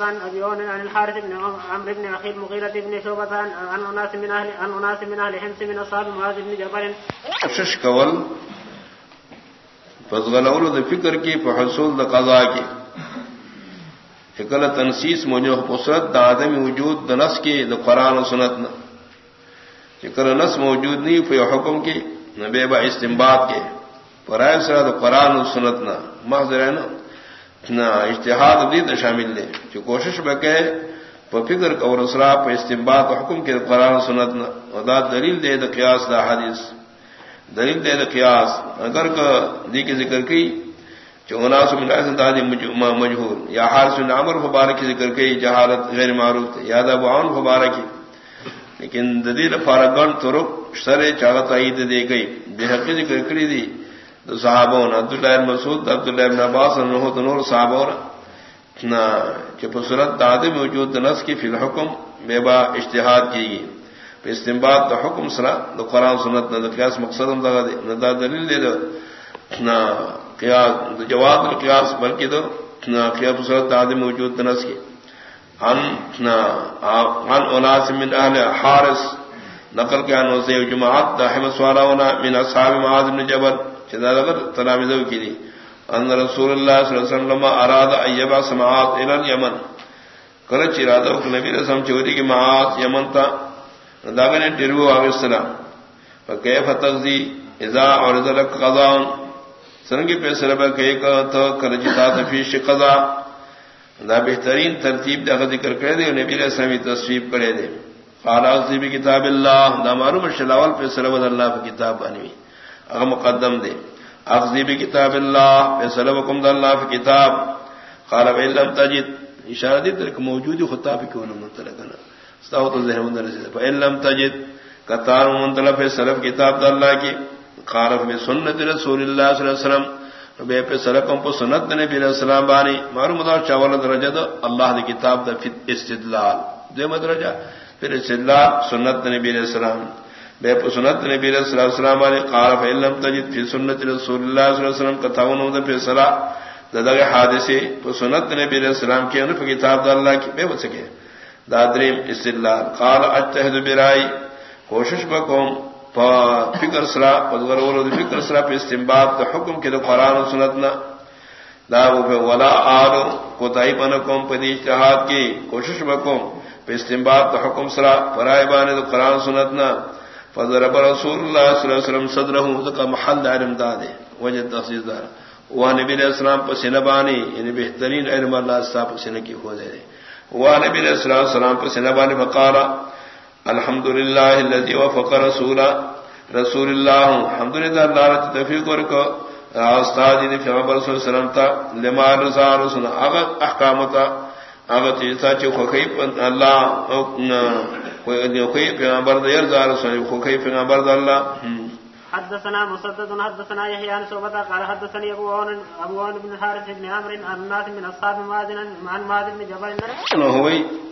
عن ابي عون عن الحارث بن عمرو بن اخي المغيرة بن شعبة عن اناس من اهل عن اناس من اهل حمص من اصحاب معاذ بن جبل. کوشش کول. فضغلول د فکر کی فحصول د قضا کی فکل تنسیس موجو قصرت د عدم وجود د نس کی د قرآن و سنت نہ فکر نس موجود نہیں فی حکم کی نبے با استمباد کے پرائے سرا د قرآن و سنت نہ محضر ہے اشتہاد دی تو شامل دے جو کوشش بکے فکر اور اسرا پہ استمبا حکم کے قرآن سنت ادا دلیل دے دا قیاس، دا حدیث. دلیل دے دا قیاس. اگر کا دی کی ذکر کی جو اناس من ایسن دادی مجہور یا حارس من عمر فبارک ذکر کی جہالت غیر معروف یا دا بعون فبارکی لیکن ددیل فارگن ترک سر چاہت عید دے گئی بے حقی ذکر کری دی صحابوں عبداللہ بن مسعود عبداللہ بن عباس انہو نور صحابوں نہ کہ صورت دادم موجود نس کی فی الحکم، بے با اشتہاد کی گئی۔ استمباد تو حکم سرا، تو قرآن سنت نہ قیاس مقصد نہ دا دلیل دے دو۔ نہ قیاس، جواب القیاس بلکہ دو۔ نہ قیاس صورت دادم موجود نس کی۔ ان نہ ان اناس من اہل حارس نقل کے انو سے جماعت دا احمد سوالا ہونا، من اصحاب معاذ بن جبل۔ تلامذو کی دی۔ ان رسول اللہ صلی اللہ علیہ وسلم اراد ایبا سماعات الى الیمن۔ کرچ ارادہ کہ نبی رسول چوری کی معات یمن تا داغنے ڈرو علیہ السلام فکیف تغذی اذا عرض لك قضاء۔ سرنگی پہ سربا کہ تو کرجتا جی تفیش قضا۔ دا بہترین ترتیب دا ذکر کرے دے، نبی علیہ السلام تصویب کرے دے۔ قال اغذی بکتاب اللہ۔ دا معلوم شلاول پہ سربا اللہ کی کتاب بنوی اگر مقدم دے. اخذی بھی کتاب اللہ، فیصلہ وکم اللہ فی کتاب. قال بھائی لم تجد، اشارہ دی ترک موجودی خطاب کیوں نہ منتلکنا استاو تو ذہن مندر سے، فإن لم تجد، قطار منتلف فیصلہ کتاب دا اللہ کی. قال فی سنت رسول اللہ صلی اللہ علیہ وسلم بے پہ سلکم پہ سنت نبی علیہ السلام بانی. معلوم دار چاول درجہ دو اللہ دی کتاب دا فی استدلال. دو مدرجہ پھر استدلال سنت نبی علیہ السلام. بے سنت نبی صلی اللہ علیہ وسلم علیہ قال فإن تجد في سنت رسول اللہ صلی اللہ علیہ وسلم کتاون دے فیصلہ دغه حادثه په سنت نبی علیہ السلام کې ان کتاب د الله کې به وسکے دادریم استدلال، قال اجتهد برائی کوشش بکوم په فکر سرا په ورولو د فکر سرا په استنباط د حکم کې د قران او سنت نه دا و ولا آر کو تای پن کوم په دې اجتهاد کوشش بکوم په استنباط د حکم سرا پرای باندې د قران سنت نه فضرب رسول اللہ صلی اللہ علیہ وسلم صدرہ کا محل علم داد وجہ تخصیص دار. وہ نبی علیہ السلام پر سنبانی یعنی بہترین علم اللہ صاحب سن کی ہو دے وہ نبی علیہ السلام السلام پر سنبانی فقارا الحمد للہ الذي وفق رسولا، رسول اللہ الحمد للہ اللہ تفیق کو استاد جی نے پیغمبر صلی اللہ علیہ وسلم تا لما رضا رسول اگر احکامتا اگر تیسا چو خیب اللہ پیغمبر دیر زار سنی خوکی پیغمبر دا اللہ. حدثنا مسدد حدثنا يحيى عن شعبة قال حدثني ابو عون ابو عون بن الحارث بن عمرو عن ناس من اصحاب معاذ عن معاذ بن جبل. ہوئی.